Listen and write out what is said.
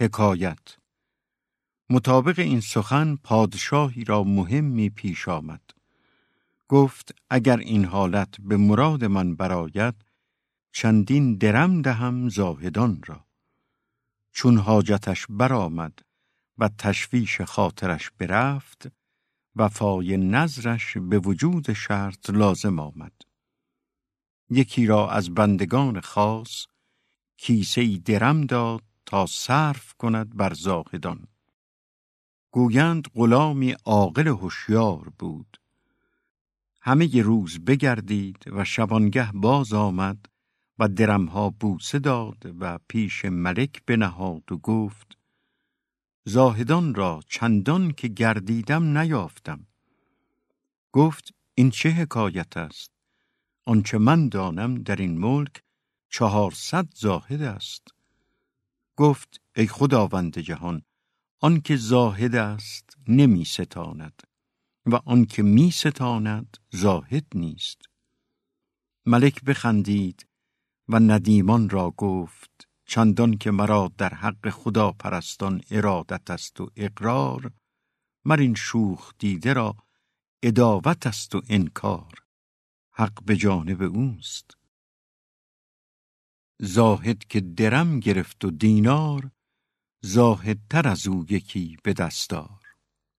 حکایت. مطابق این سخن پادشاهی را مهمی پیش آمد. گفت اگر این حالت به مراد من براید چندین درم دهم زاهدان را. چون حاجتش برآمد و تشویش خاطرش برفت وفای نظرش به وجود شرط لازم آمد. یکی را از بندگان خاص کیسه درم داد تا صرف کند بر زاهدان. گویند غلامی عاقل هوشیار بود. همه ی روز بگردید و شبانگه باز آمد و درمها بوسه داد و پیش ملک بنهاد و گفت زاهدان را چندان که گردیدم نیافتم. گفت این چه حکایت است؟ آنچه من دانم در این ملک چهارصد زاهد است. گفت ای خداوند جهان آنکه زاهد است نمی ستاند و آنکه می ستاند زاهد نیست. ملک بخندید و ندیمان را گفت چندان که مرا در حق خدا پرستان ارادت است و اقرار مر این شوخ دیده را اداوت است و انکار. حق به جانب اوست. زاهد که درم گرفت و دینار زاهدتر از او یکی به دستار